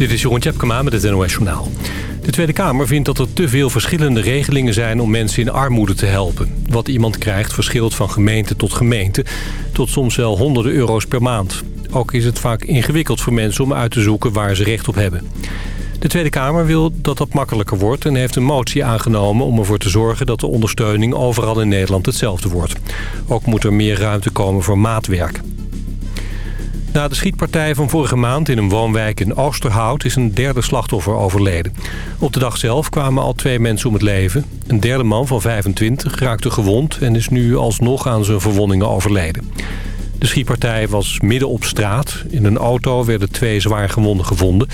Dit is Jeroen Tjepkema met het NOS Journaal. De Tweede Kamer vindt dat er te veel verschillende regelingen zijn... om mensen in armoede te helpen. Wat iemand krijgt verschilt van gemeente tot gemeente... tot soms wel honderden euro's per maand. Ook is het vaak ingewikkeld voor mensen om uit te zoeken waar ze recht op hebben. De Tweede Kamer wil dat dat makkelijker wordt... en heeft een motie aangenomen om ervoor te zorgen... dat de ondersteuning overal in Nederland hetzelfde wordt. Ook moet er meer ruimte komen voor maatwerk. Na de schietpartij van vorige maand in een woonwijk in Oosterhout... is een derde slachtoffer overleden. Op de dag zelf kwamen al twee mensen om het leven. Een derde man van 25 raakte gewond... en is nu alsnog aan zijn verwondingen overleden. De schietpartij was midden op straat. In een auto werden twee zwaar gewonden gevonden.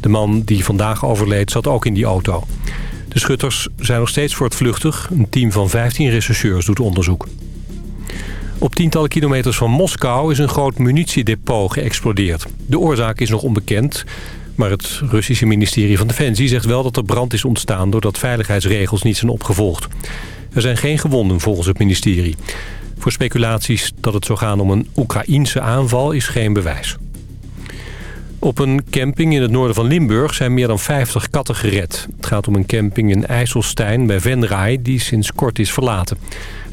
De man die vandaag overleed zat ook in die auto. De schutters zijn nog steeds voortvluchtig. Een team van 15 rechercheurs doet onderzoek. Op tientallen kilometers van Moskou is een groot munitiedepot geëxplodeerd. De oorzaak is nog onbekend, maar het Russische ministerie van Defensie zegt wel dat er brand is ontstaan doordat veiligheidsregels niet zijn opgevolgd. Er zijn geen gewonden volgens het ministerie. Voor speculaties dat het zou gaan om een Oekraïense aanval is geen bewijs. Op een camping in het noorden van Limburg zijn meer dan 50 katten gered. Het gaat om een camping in IJsselstein bij Venray die sinds kort is verlaten.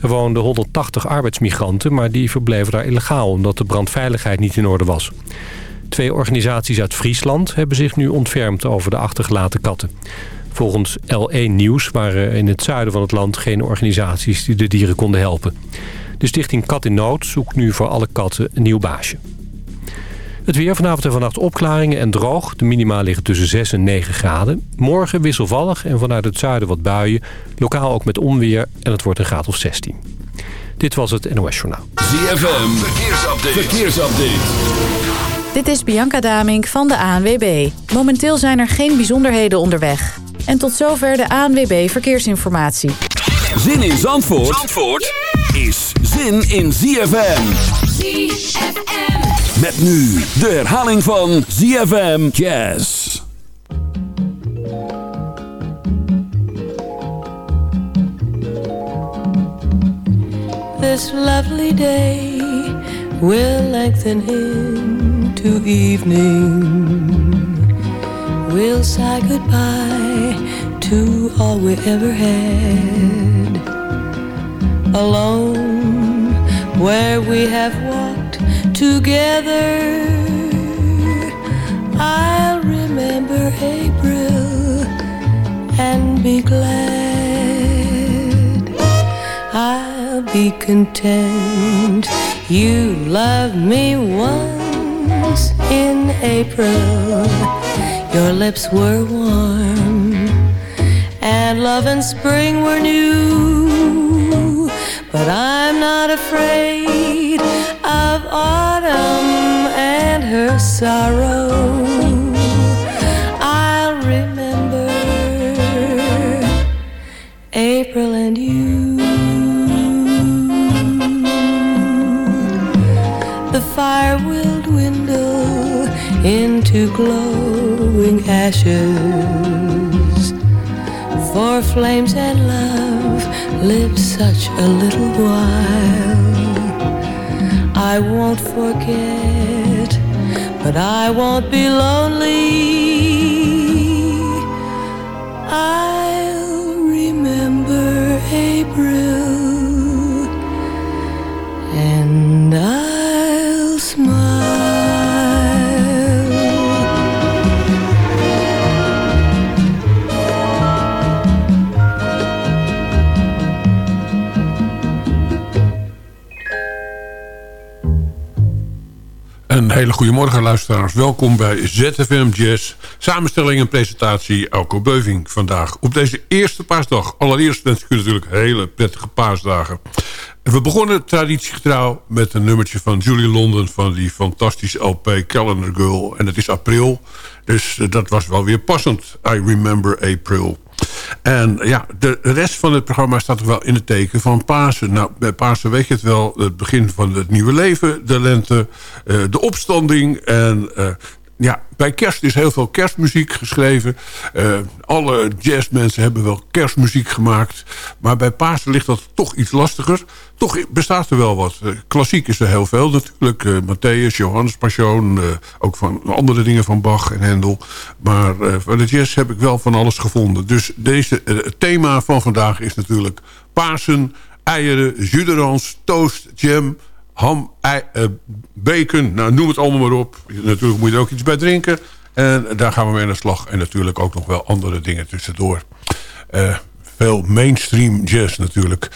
Er woonden 180 arbeidsmigranten, maar die verbleven daar illegaal... omdat de brandveiligheid niet in orde was. Twee organisaties uit Friesland hebben zich nu ontfermd over de achtergelaten katten. Volgens L1 Nieuws waren in het zuiden van het land geen organisaties die de dieren konden helpen. De stichting Kat in Nood zoekt nu voor alle katten een nieuw baasje. Het weer vanavond en vannacht opklaringen en droog. De minima liggen tussen 6 en 9 graden. Morgen wisselvallig en vanuit het zuiden wat buien. Lokaal ook met onweer en het wordt een graad of 16. Dit was het NOS Journaal. ZFM, verkeersupdate. verkeersupdate. Dit is Bianca Damink van de ANWB. Momenteel zijn er geen bijzonderheden onderweg. En tot zover de ANWB Verkeersinformatie. Zin in Zandvoort, Zandvoort is zin in ZFM. ZFM. Met nu de herhaling van ZFM Jazz. This lovely day will lengthen into evening. We'll say goodbye to all we ever had. Alone where we have walked together. I'll remember April and be glad. I'll be content. You loved me once in April. Your lips were warm, and love and spring were new. But I'm not afraid of autumn and her sorrow. I'll remember April and you. The fire will dwindle into glowing ashes. For flames and love live such a little while. I won't forget, but I won't be lonely. Hele goede morgen luisteraars. Welkom bij ZFM Jazz. Samenstelling en presentatie Elko Beuving vandaag. Op deze eerste paasdag. Allereerst wens ik u natuurlijk hele prettige paasdagen. We begonnen traditiegetrouw met een nummertje van Julie London... van die fantastische LP Calendar Girl. En het is april, dus eh, dat was wel weer passend. I Remember April. En ja, de rest van het programma staat wel in het teken van Pasen. Nou, bij Pasen weet je het wel. Het begin van het nieuwe leven, de lente, uh, de opstanding. En uh, ja, bij kerst is heel veel kerstmuziek geschreven. Uh, alle jazzmensen hebben wel kerstmuziek gemaakt. Maar bij Pasen ligt dat toch iets lastiger. Toch bestaat er wel wat. Uh, klassiek is er heel veel natuurlijk. Uh, Matthäus, Johannes Passion. ook van andere dingen van Bach en Hendel. Maar voor de jazz heb ik wel van alles gevonden. Dus deze, het thema van vandaag is natuurlijk Pasen, eieren, juderans, toast, jam ham, ei, uh, bacon, nou, noem het allemaal maar op. Natuurlijk moet je er ook iets bij drinken. En daar gaan we mee aan de slag. En natuurlijk ook nog wel andere dingen tussendoor. Uh, veel mainstream jazz natuurlijk.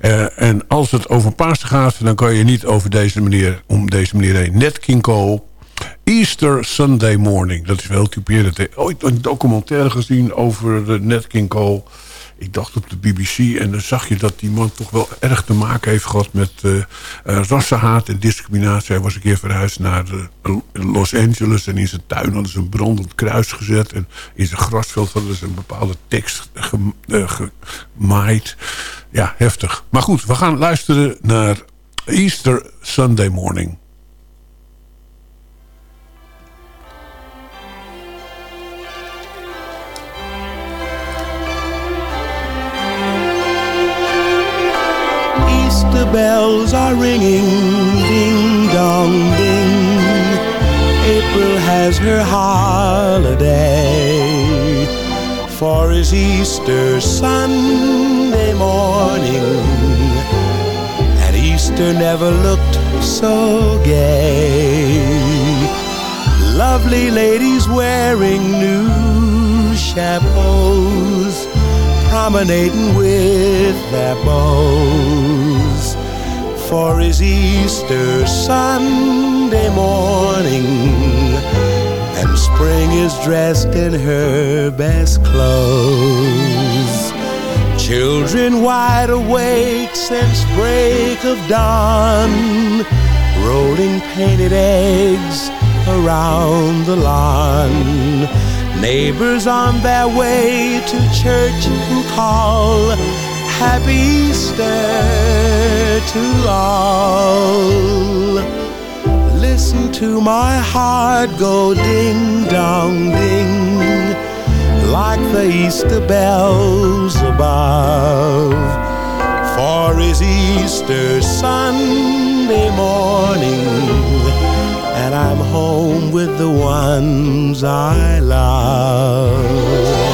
Uh, en als het over Pasen gaat... dan kan je niet over deze manier, om deze manier heen. Net King Cole... Easter Sunday Morning. Dat is wel typerend. Ooit een documentaire gezien over de Nat King Cole ik dacht op de BBC en dan zag je dat die man toch wel erg te maken heeft gehad met uh, rassenhaat en discriminatie. Hij was een keer verhuisd naar uh, Los Angeles en in zijn tuin hadden ze een brandend kruis gezet. En in zijn grasveld hadden ze een bepaalde tekst gemaaid. Ja, heftig. Maar goed, we gaan luisteren naar Easter Sunday Morning. Bells are ringing, ding dong ding. April has her holiday, for his Easter Sunday morning. And Easter never looked so gay. Lovely ladies wearing new chapeaus, promenading with their bows for his Easter Sunday morning. And spring is dressed in her best clothes. Children wide awake since break of dawn, rolling painted eggs around the lawn. Neighbors on their way to church who call Happy Easter to all. Listen to my heart go ding dong ding like the Easter bells above. For is Easter Sunday morning, and I'm home with the ones I love.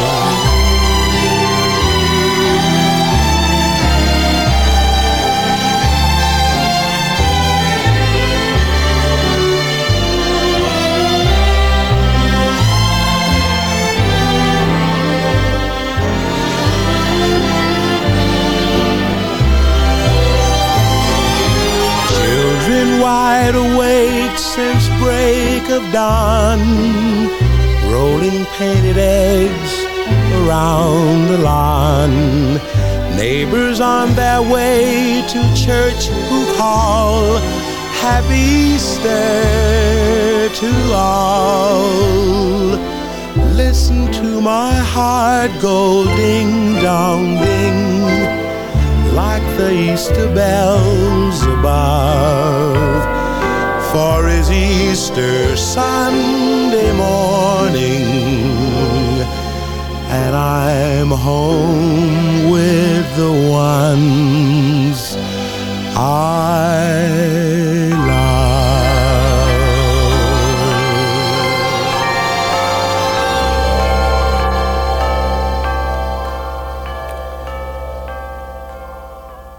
Their way to church who call Happy Easter to all. Listen to my heart go ding dong ding like the Easter bells above. For is Easter Sunday morning, and I'm home with the ones I love.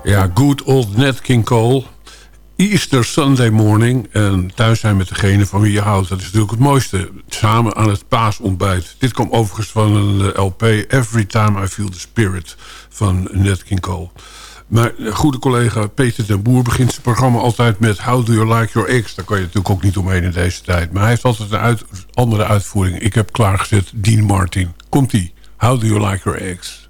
Ja, good old Nat King Cole. Easter Sunday morning. En thuis zijn met degene van wie je houdt. Dat is natuurlijk het mooiste. Samen aan het paasontbijt. Dit komt overigens van een eh, LP. Every Time I Feel the Spirit. Van Nat King Cole. Mijn goede collega Peter den Boer begint zijn programma altijd met... How do you like your eggs? Daar kan je natuurlijk ook niet omheen in deze tijd. Maar hij heeft altijd een andere uitvoering. Ik heb klaargezet Dean Martin. Komt-ie. How do you like your eggs?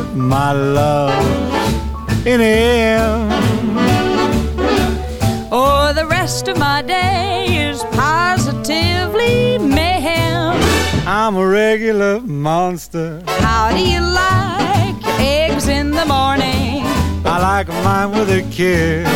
my love in him. or oh, the rest of my day is positively mayhem. I'm a regular monster. How do you like your eggs in the morning? I like mine with a kiss.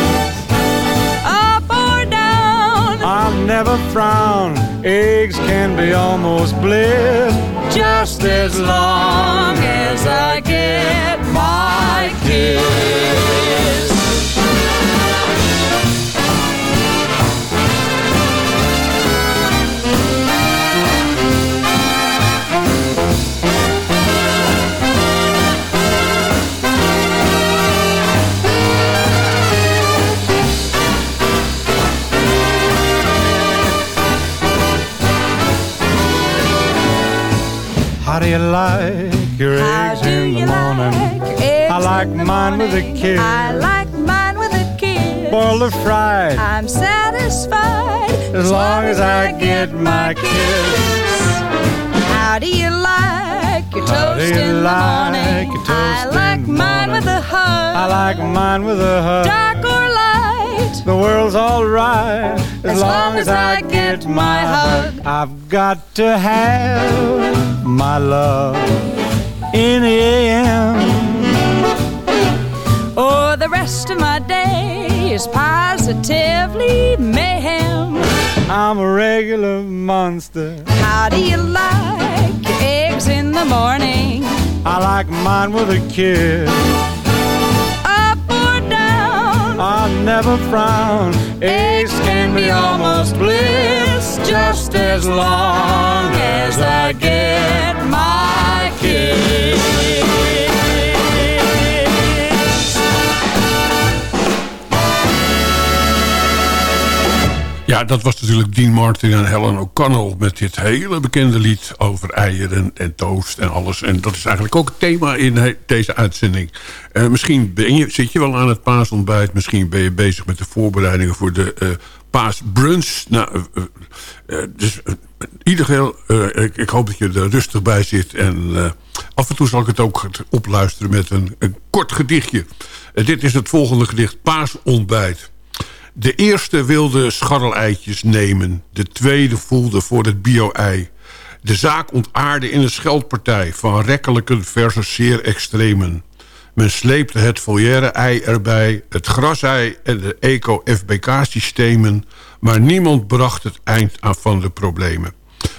Up or down, I'll never frown. Eggs can be almost bliss. Just as long as I get my kiss. Do you like your How eggs do in the you morning? like your eggs I like in the mine with a morning? kiss. I like mine with a kiss. Boiled or fried, I'm satisfied as long as I get my kiss. How do you like your How toast in the morning? I like mine morning? with a hug. I like mine with a hug. dark. The world's alright as, As long as I get my hug. I've got to have my love in the AM. Or oh, the rest of my day is positively mayhem. I'm a regular monster. How do you like your eggs in the morning? I like mine with a kiss. I'll never frown. Eggs can be almost bliss just as long as I get my kiss. Ja, dat was natuurlijk Dean Martin en Helen O'Connell... met dit hele bekende lied over eieren en toast en alles. En dat is eigenlijk ook het thema in deze uitzending. Eh, misschien zit je wel aan het paasontbijt. Misschien ben je bezig met de voorbereidingen voor de eh paasbrunch. Nou, eh, dus ieder geval, ik, ik hoop dat je er rustig bij zit. En af en toe zal ik het ook opluisteren met een, een kort gedichtje. Dit is het volgende gedicht, Paasontbijt. De eerste wilde scharreleitjes nemen. De tweede voelde voor het bio-ei. De zaak ontaarde in een scheldpartij... van rekkelijken versus zeer extremen. Men sleepte het volière-ei erbij... het grasei en de eco-FBK-systemen... maar niemand bracht het eind aan van de problemen.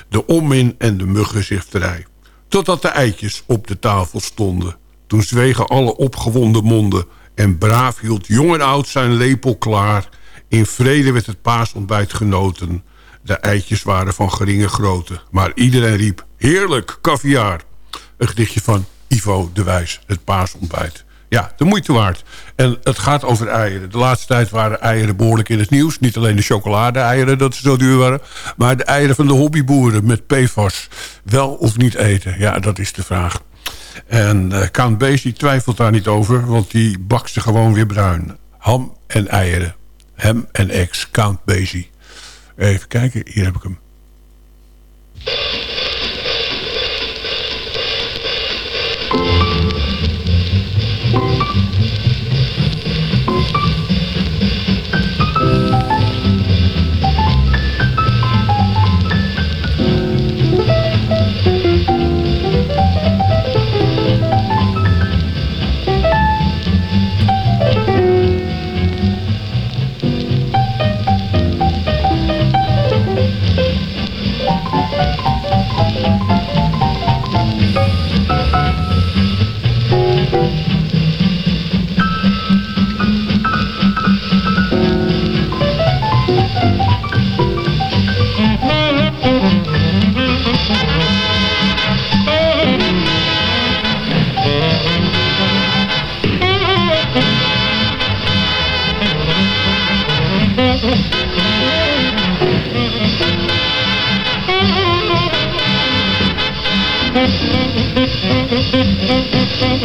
De onmin en de muggenzifterij. Totdat de eitjes op de tafel stonden. Toen zwegen alle opgewonden monden... en braaf hield jong en oud zijn lepel klaar... In vrede werd het paasontbijt genoten. De eitjes waren van geringe grootte. Maar iedereen riep, heerlijk, caviar. Een gedichtje van Ivo de Wijs, het paasontbijt. Ja, de moeite waard. En het gaat over eieren. De laatste tijd waren eieren behoorlijk in het nieuws. Niet alleen de chocolade-eieren, dat ze zo duur waren... maar de eieren van de hobbyboeren met PFAS. Wel of niet eten? Ja, dat is de vraag. En uh, Count Basie twijfelt daar niet over... want die bakt ze gewoon weer bruin. Ham en eieren. Hem en ex, Count Basie. Even kijken, hier heb ik hem.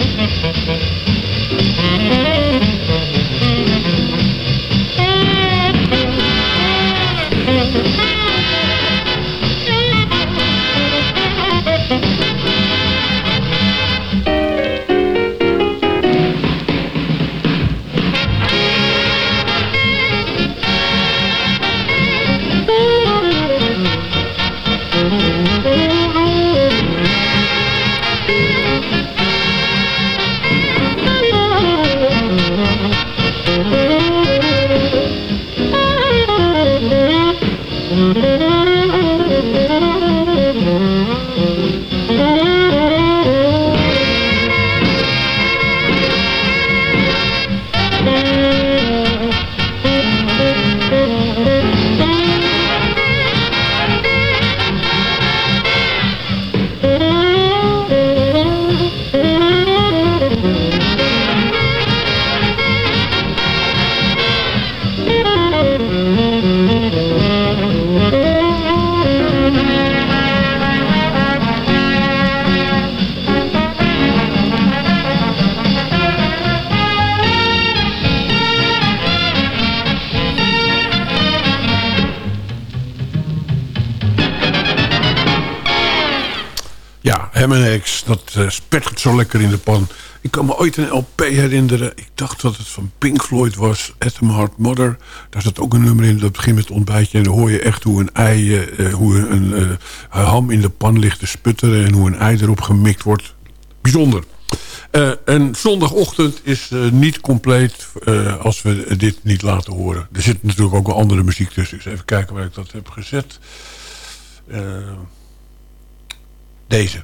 Thank you. Spettert zo lekker in de pan. Ik kan me ooit een LP herinneren. Ik dacht dat het van Pink Floyd was. Atom Heart Mother. Daar zat ook een nummer in. Dat begint met het ontbijtje. En dan hoor je echt hoe een ei, uh, hoe een uh, ham in de pan ligt te sputteren. En hoe een ei erop gemikt wordt. Bijzonder. En zondagochtend is niet compleet als we dit niet laten horen. Er zit natuurlijk ook wel andere muziek tussen. Dus even kijken waar ik dat heb gezet. deze.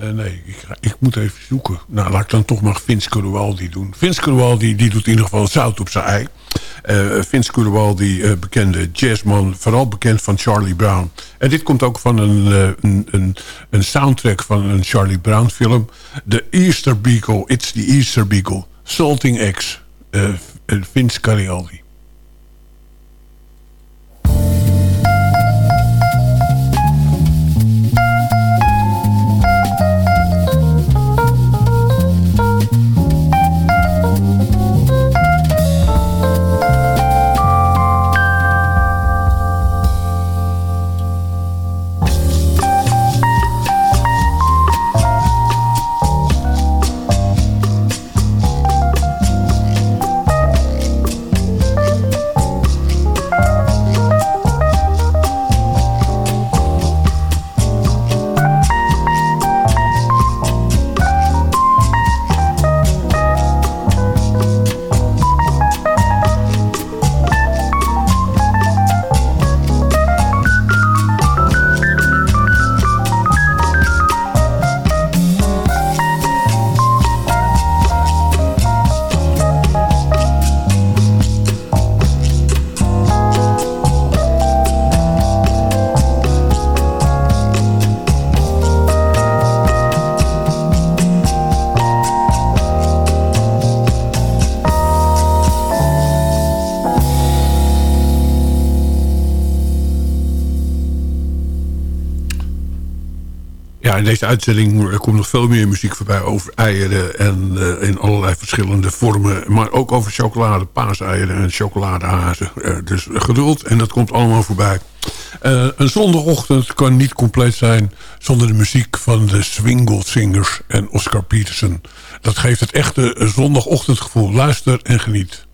Nee, ik, ik, moet even zoeken. Nou, laat ik dan toch maar Vince Carualdi doen. Vince Carualdi die doet in ieder geval zout op zijn ei. Uh, Vince Carualdi, uh, bekende jazzman, vooral bekend van Charlie Brown. En dit komt ook van een, een, een, soundtrack van een Charlie Brown film. The Easter Beagle, It's the Easter Beagle. Salting Eggs, Vince Carualdi. Deze uitzending komt nog veel meer muziek voorbij over eieren en uh, in allerlei verschillende vormen. Maar ook over chocolade, paaseieren en chocoladehazen. Uh, dus geduld en dat komt allemaal voorbij. Uh, een zondagochtend kan niet compleet zijn zonder de muziek van de Swingle Singers en Oscar Peterson. Dat geeft het echte zondagochtendgevoel. Luister en geniet.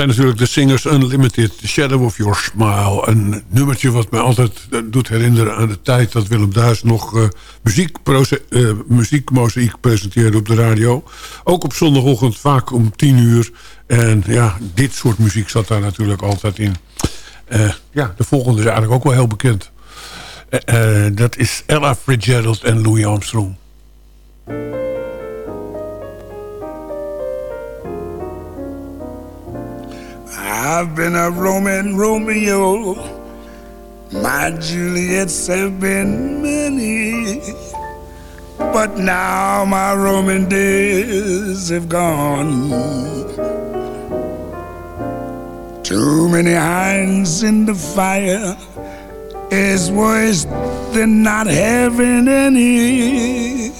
Zijn natuurlijk de Singers Unlimited, Shadow of Your Smile. Een nummertje wat mij altijd eh, doet herinneren aan de tijd... dat Willem Duis nog uh, uh, presenteerde op de radio. Ook op zondagochtend, vaak om tien uur. En ja, dit soort muziek zat daar natuurlijk altijd in. Ja, de volgende is eigenlijk ook wel heel bekend. dat is Ella Fitzgerald en Louis Armstrong. I've been a Roman Romeo. My Juliets have been many. But now my Roman days have gone. Too many irons in the fire is worse than not having any.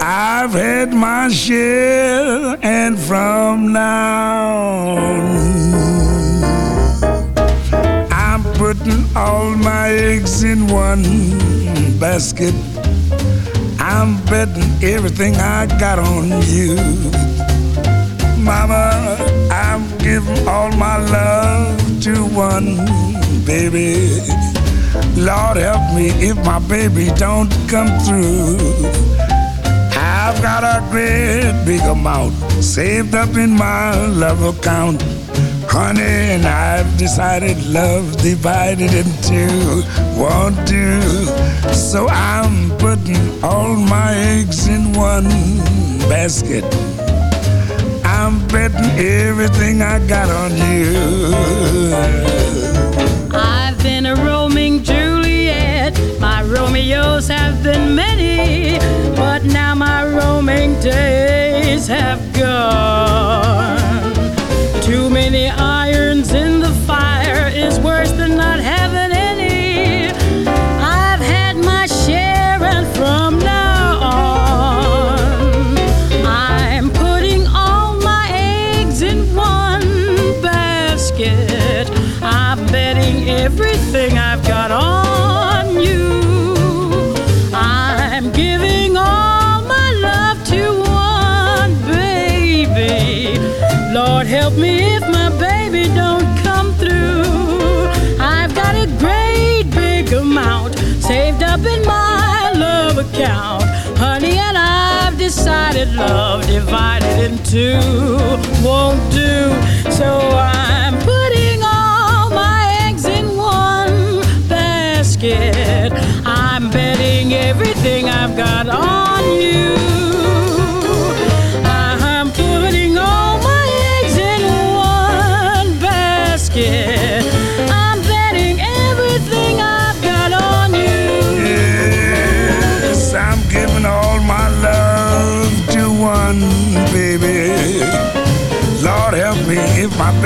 I've had my share, and from now on, putting all my eggs in one basket. I'm betting everything I got on you. Mama, I'm giving all my love to one baby. Lord help me if my baby don't come through. I've got a great big amount saved up in my love account. Honey, and I've decided love divided in two won't do. So I'm putting all my eggs in one basket. I'm betting everything I got on you. I've been a roaming Juliet. My Romeos have been many, but now my roaming days have gone. Many irons in the fire is worse than not having any. I've had my share, and from now on, I'm putting all my eggs in one basket. I'm betting everything I've got on you. I'm giving all my love to one baby. Lord help me if honey, and I've decided love divided in two won't do. So I'm putting all my eggs in one basket. I'm betting everything I've got on you.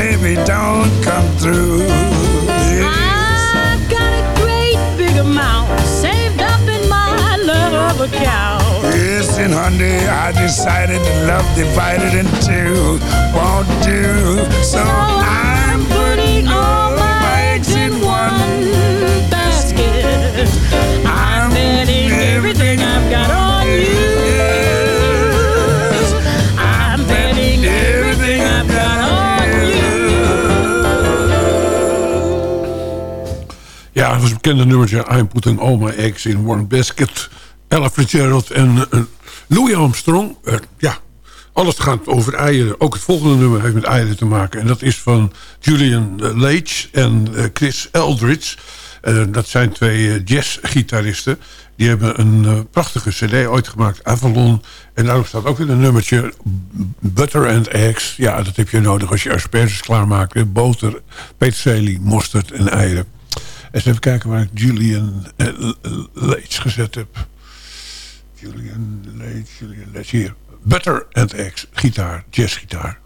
Baby don't come through. Yes. I've got a great big amount saved up in my love account. Yes, and honey, I decided that love divided in two won't do. So I'm putting all my eggs in one basket. I'm betting everything I've got on you. Ja, dat was een bekende nummertje. I'm putting all my eggs in one basket. Ella Fitzgerald en uh, Louis Armstrong. Uh, ja, alles gaat over eieren. Ook het volgende nummer heeft met eieren te maken. En dat is van Julian Leitch en Chris Eldridge. dat zijn twee jazzgitaristen. Die hebben een prachtige cd ooit gemaakt, Avalon. En daarop staat ook weer een nummertje, Butter and Eggs. Ja, dat heb je nodig als je asperges klaarmaakt. Boter, peterselie, mosterd en eieren. Eens even kijken waar ik Julian Leitch gezet heb. Julian Leitch, Julian Leitch, hier. Butter and Eggs, gitaar, jazzgitaar.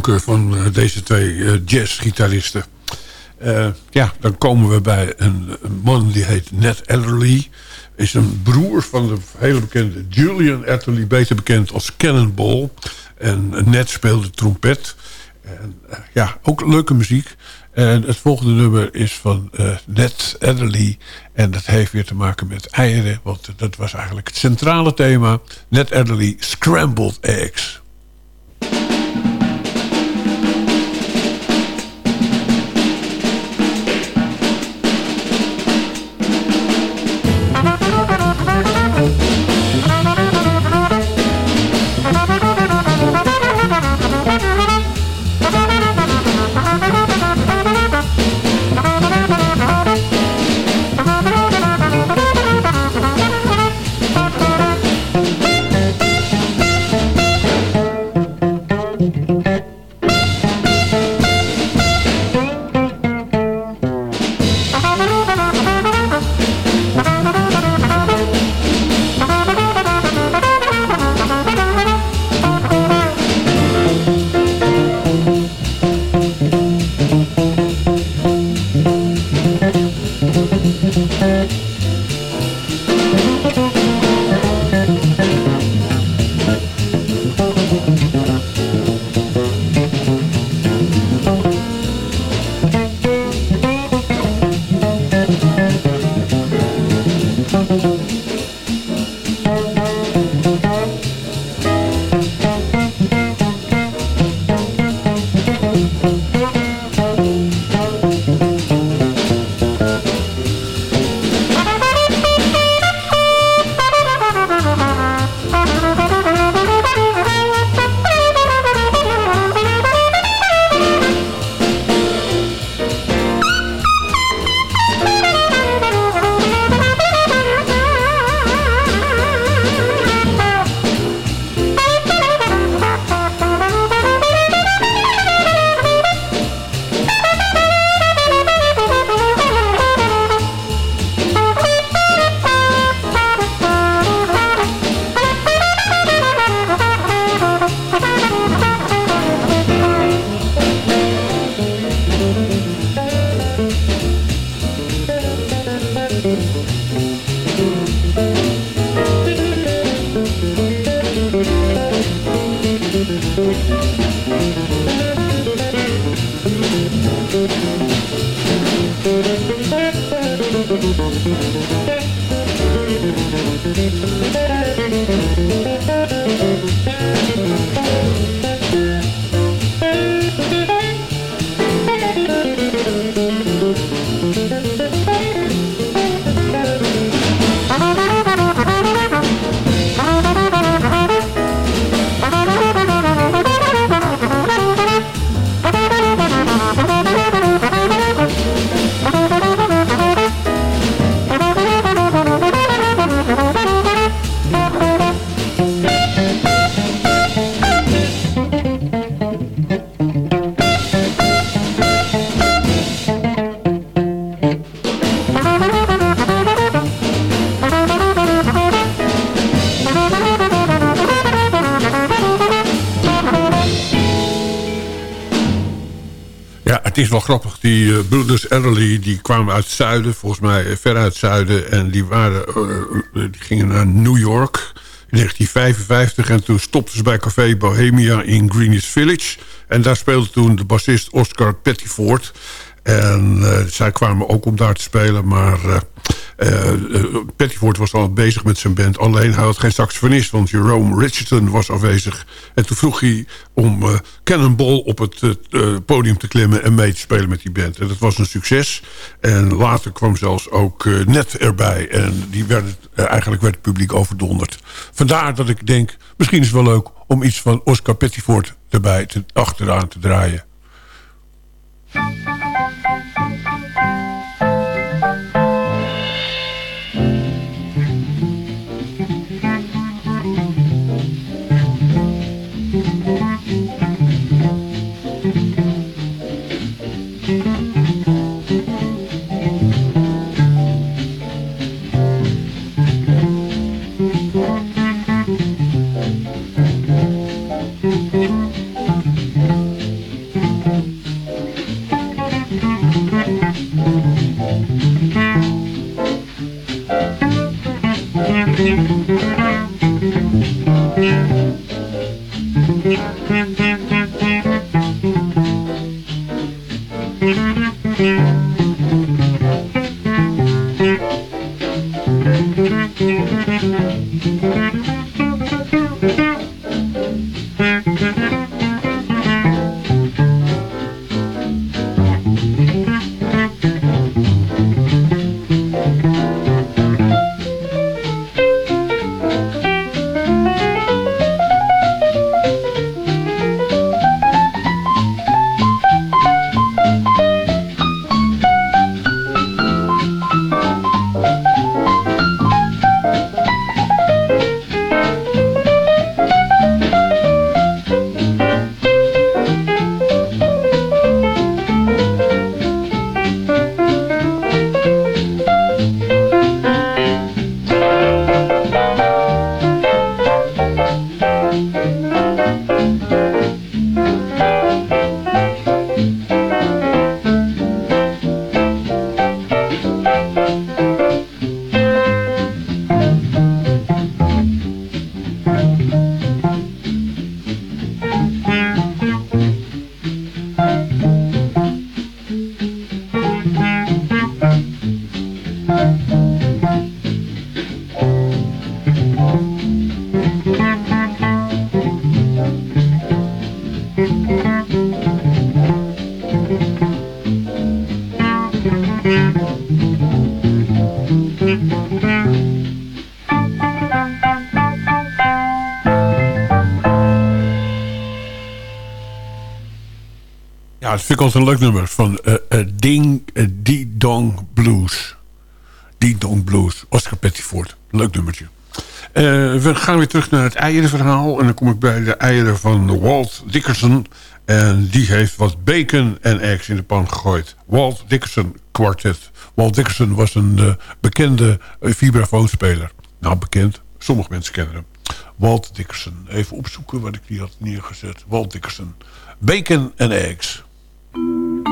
Van eh, deze twee uh, jazzgitaristen. Uh, ja, dan komen we bij een, man die heet Ned Adderley. Is een broer van de hele bekende Julian Adderley. Beter bekend als Cannonball. En Ned speelde trompet. En, ja, ook leuke muziek. En het volgende nummer is van Ned Adderley. En dat heeft weer te maken met eieren. Want dat was eigenlijk het centrale thema. Ned Adderley, Scrambled Eggs. Grappig. Die Brothers Ellerly die kwamen uit het zuiden. Volgens mij ver uit het zuiden. En die, waren, eh, eh, die gingen naar New York in 1955. En toen stopten ze bij Café Bohemia in Greenwich Village. En daar speelde toen de bassist Oscar Pettiford. En zij kwamen ook om daar te spelen. Maar eh eh, Pettiford was al bezig met zijn band. Alleen hij had geen saxofonist, want Jerome Richardson was afwezig. En toen vroeg hij om eh, Cannonball op het podium te klimmen... en mee te spelen met die band. En dat was een succes. En later kwam zelfs ook Net erbij. En die werd, eigenlijk werd het publiek overdonderd. Vandaar dat ik denk, misschien is het wel leuk... om iets van Oscar Pettiford erbij te, achteraan te draaien. Ik altijd een leuk nummer. Van eh, Ding uh, Die Dong Blues. Die Dong Blues. Oscar Pettiford. Leuk nummertje. We gaan weer terug naar het eierenverhaal. En dan kom ik bij de eieren van Walt Dickerson. En die heeft wat bacon en eggs in de pan gegooid. Walt Dickerson Quartet. Walt Dickerson was een bekende uh, vibrafoonspeler. Nou, bekend. Sommige mensen kennen hem. Walt Dickerson. Even opzoeken wat ik die had neergezet. Walt Dickerson. Bacon en eggs. Thank you.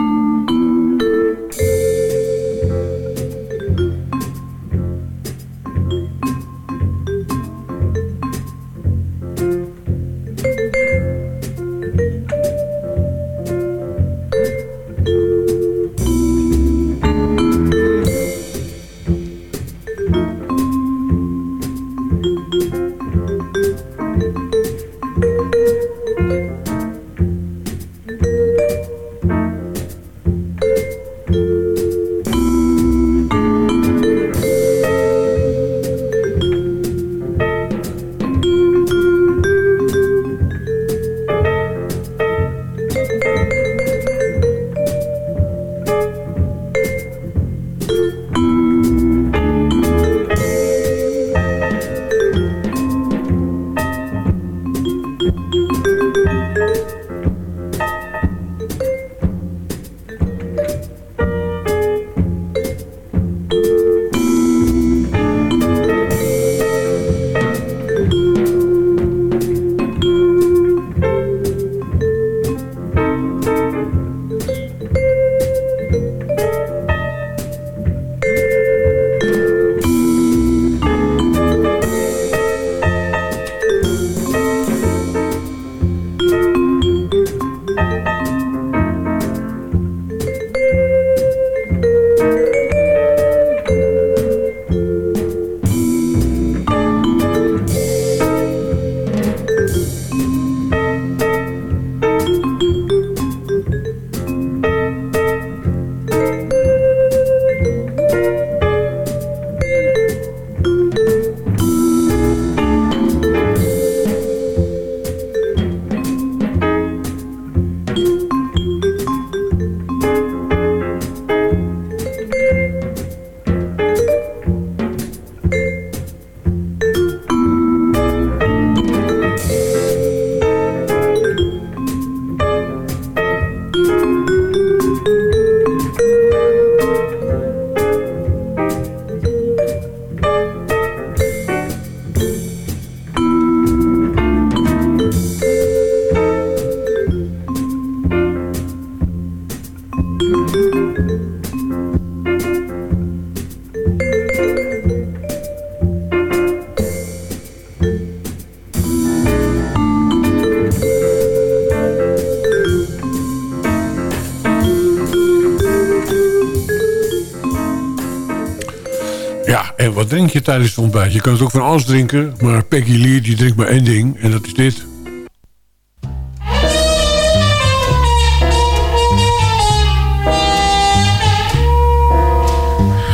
En wat drink je tijdens het ontbijt? Je kan het ook van alles drinken, maar Peggy Lee die drinkt maar één ding en dat is dit.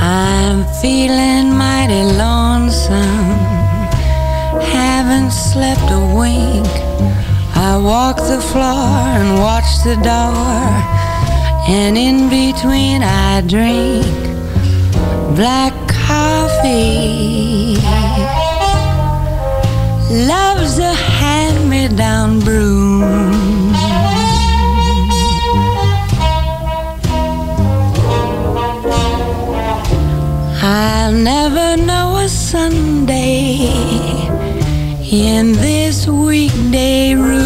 I'm feeling mighty lonesome. Haven't slept a wink. I walk the floor and watch the door. And in between, I drink black coffee. Love's a hand me down broom. I'll never know a Sunday in this weekday room.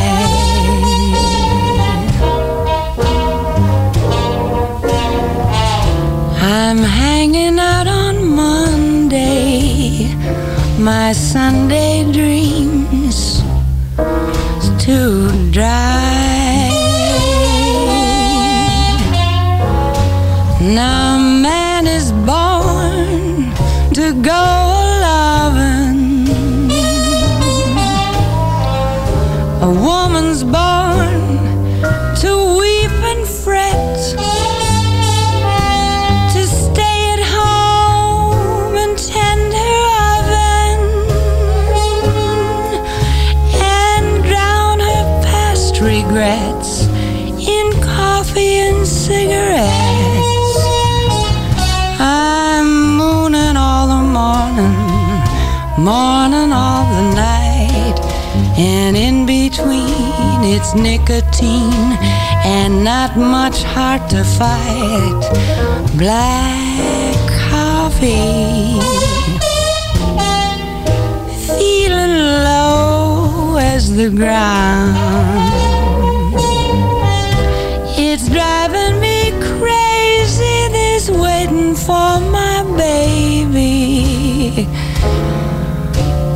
My Sunday dreams too dry. Now man is born to go it's nicotine and not much heart to fight. Black coffee, feeling low as the ground. It's driving me crazy, this waiting for my baby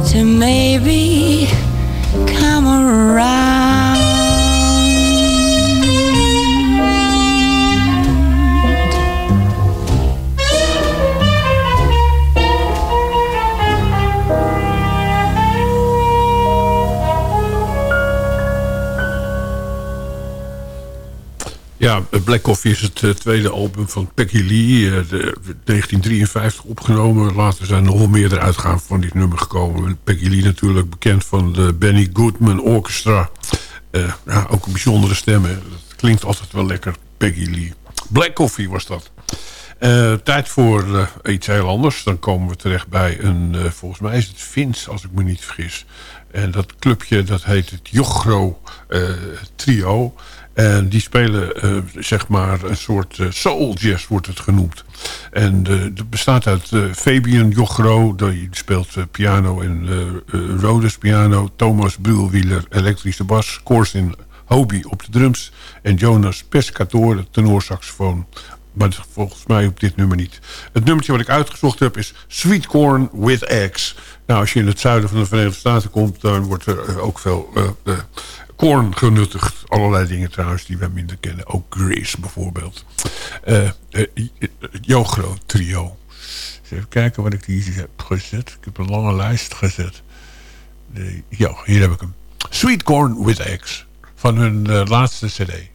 to maybe Black Coffee is het eh, tweede album van Peggy Lee. eh, de, 1953 opgenomen. Later zijn er nog wel meerdere uitgaven van dit nummer gekomen. Peggy Lee natuurlijk bekend van de Benny Goodman Orchestra. Eh, ja, ook een bijzondere stem. Hè. Dat klinkt altijd wel lekker, Peggy Lee. Black Coffee was dat. Eh, tijd voor eh, iets heel anders. Dan komen we terecht bij een, eh, volgens mij is het Fins, als ik me niet vergis. En dat clubje, dat heet het Jochro eh, Trio. En die spelen, eh, zeg maar, een soort eh, soul jazz wordt het genoemd. En eh, het bestaat uit eh, Fabian Jochro, die speelt eh, piano en eh eh, Rhodes piano. Thomas Buhlwieler, elektrische bas. Corsin Hobie op de drums. En Jonas Pescator, tenorsaxofoon. Maar volgens mij op dit nummer niet. Het nummertje wat ik uitgezocht heb is Sweet Corn with Eggs. Nou, als je in het zuiden van de Verenigde Staten komt... dan wordt er eh, ook veel eh, eh, Korn genuttigd. Allerlei dingen trouwens die wij minder kennen. Ook Grace bijvoorbeeld. Eh, eh, uh, eh, Jogro trio. Even kijken wat ik hier heb gezet. Ik heb een lange lijst gezet. De, hier heb ik hem. Sweet Corn with Eggs. Van hun laatste cd.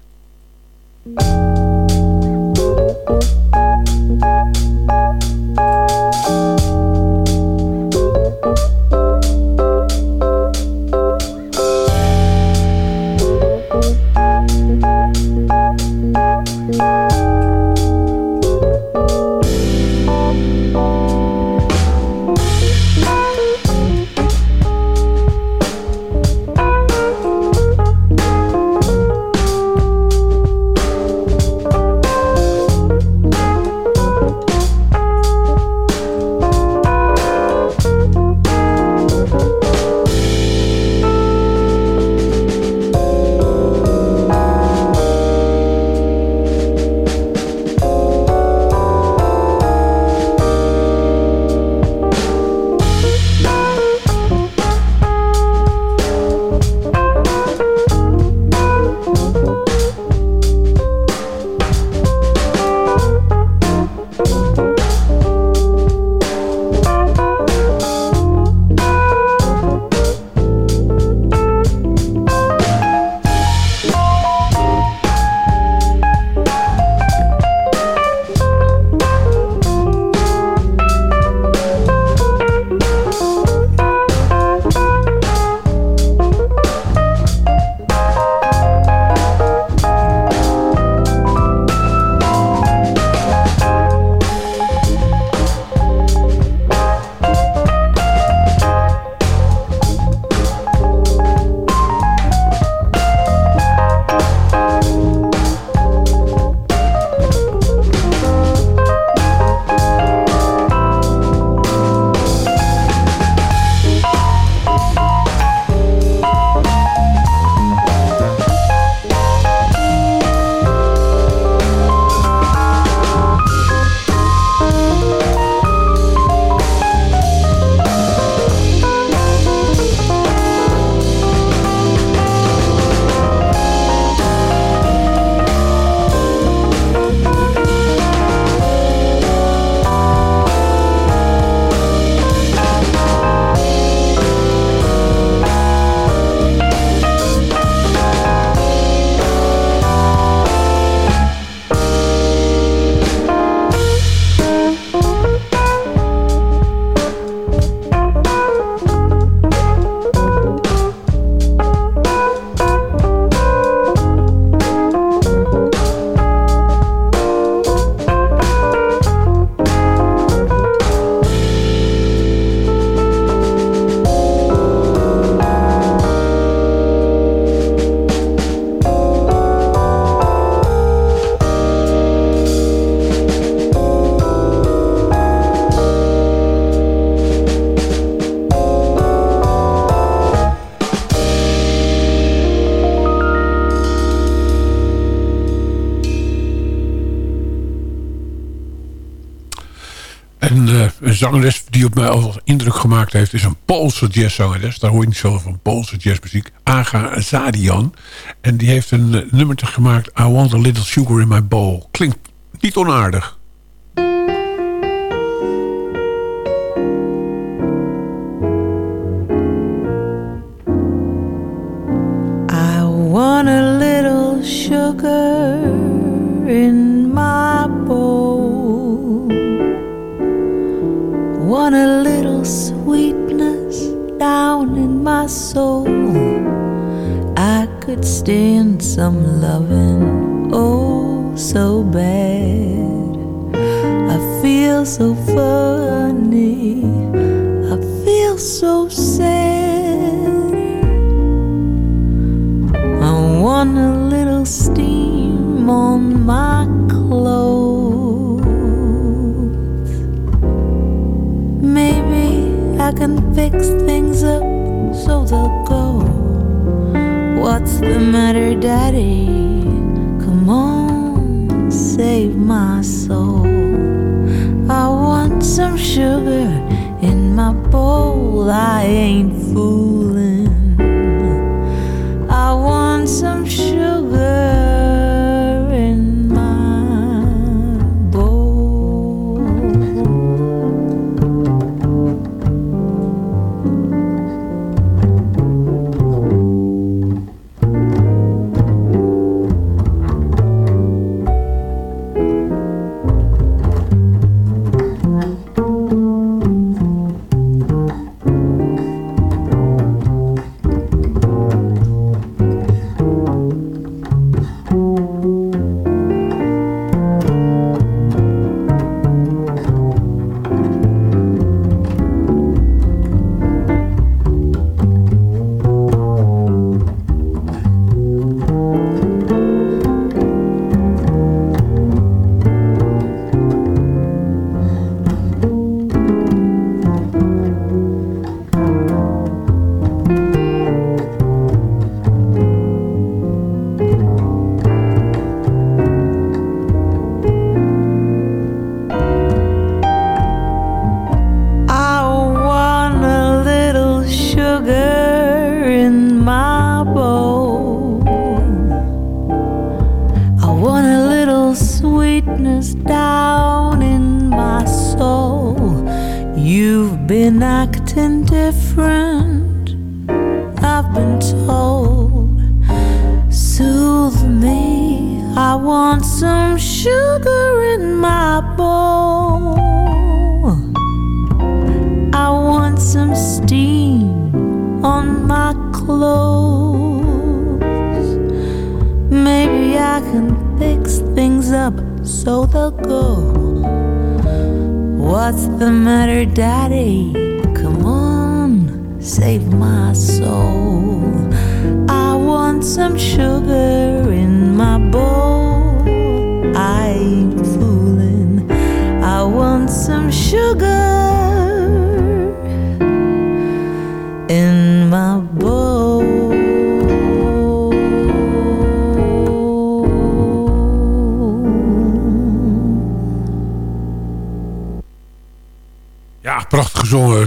Zangeres die op mij al indruk gemaakt heeft... is een Poolse jazzzangeres. Daar hoor je niet zoveel van Poolse jazzmuziek. Aga Zadian. En die heeft een uh, nummertje gemaakt... I want a little sugar in my bowl. Klinkt niet onaardig.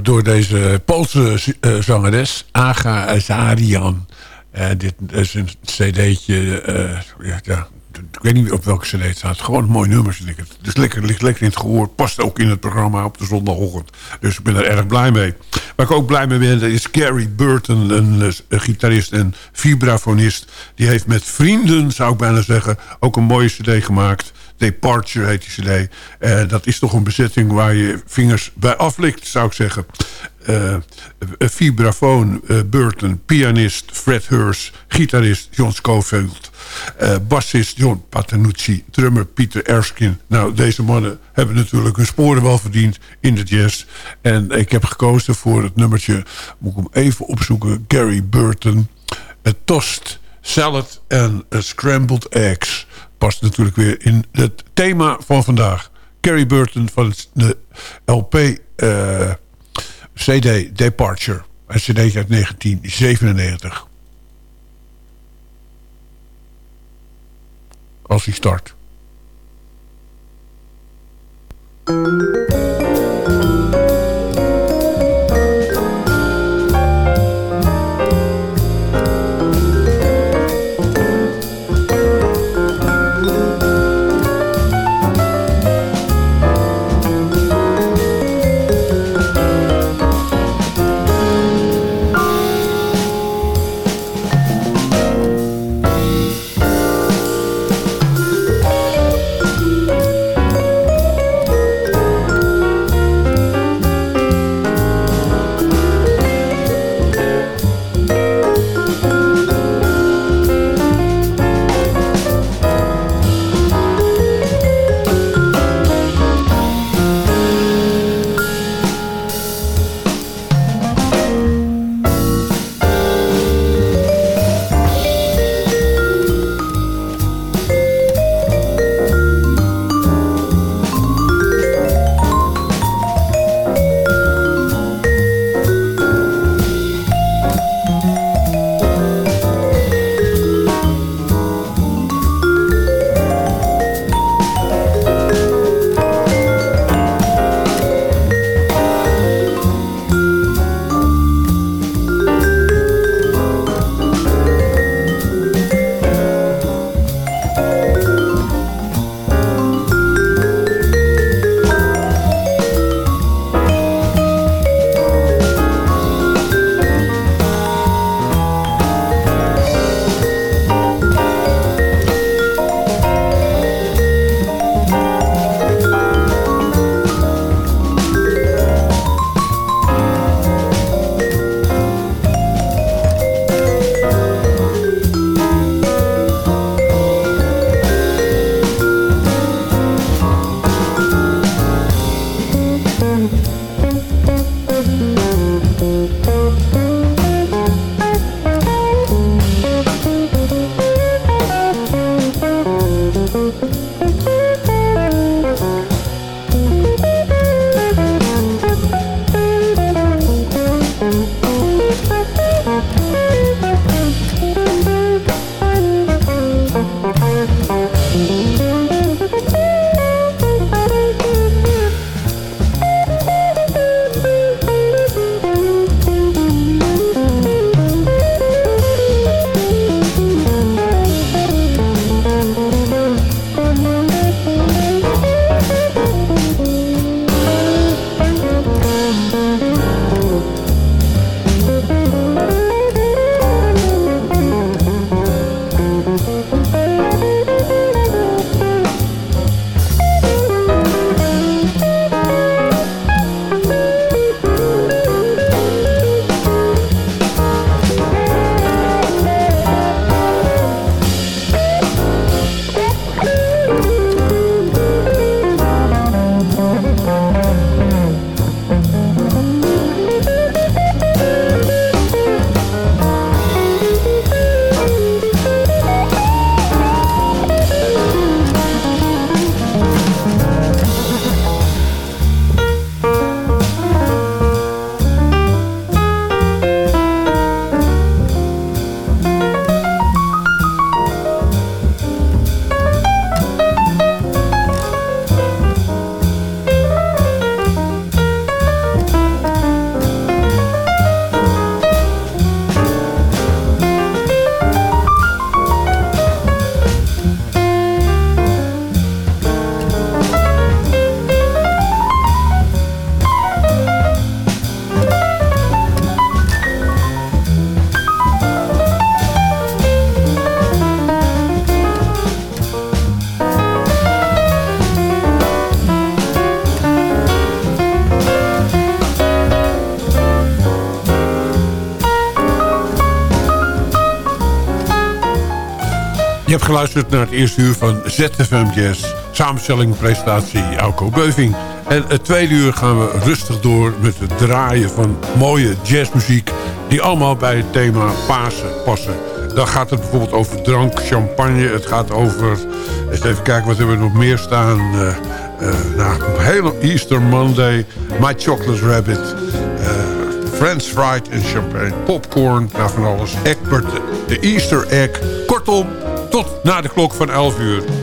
Door deze Poolse uh, zangeres. Aga Zarian. Uh, dit is een cd'tje. Uh, ja, ja, ik weet niet op welke cd het staat. Gewoon een mooi nummer, vind ik het. Lekker, ligt lekker in het gehoor. Past ook in het programma op de zondagochtend. Dus ik ben er erg blij mee. Waar ik ook blij mee ben, is Gary Burton, een, een gitarist en vibrafonist. Die heeft met vrienden, zou ik bijna zeggen, ook een mooie cd gemaakt. Departure heet die cd. Uh, dat is toch een bezetting waar je vingers bij aflikt, zou ik zeggen. Uh, vibrafoon Burton, pianist Fred Hurst, gitarist John Schofield, uh, bassist John Patanucci, drummer Peter Erskine. Nou, deze mannen hebben natuurlijk hun sporen wel verdiend in de jazz. En ik heb gekozen voor het nummertje, moet ik hem even opzoeken, Gary Burton, Toast, Salad en Scrambled Eggs. Past natuurlijk weer in het thema van vandaag. Gary Burton van de LP... CD Departure. Een cd uit 1997. Als hij start. Hebt geluisterd naar het eerste uur van ZFM Jazz. Samenstelling en presentatie Alco Beuving. En het tweede uur gaan we rustig door met het draaien van mooie jazzmuziek... die allemaal bij het thema Pasen passen. Dan gaat het bijvoorbeeld over drank, champagne. Het gaat over... Eens even kijken, wat hebben we nog meer staan... Uh, uh, nou, hele Easter Monday, My Chocolate Rabbit... Uh, French fried en champagne, popcorn, nou van alles. Egbert, de Easter egg. Kortom, tot na de klok van 11 uur.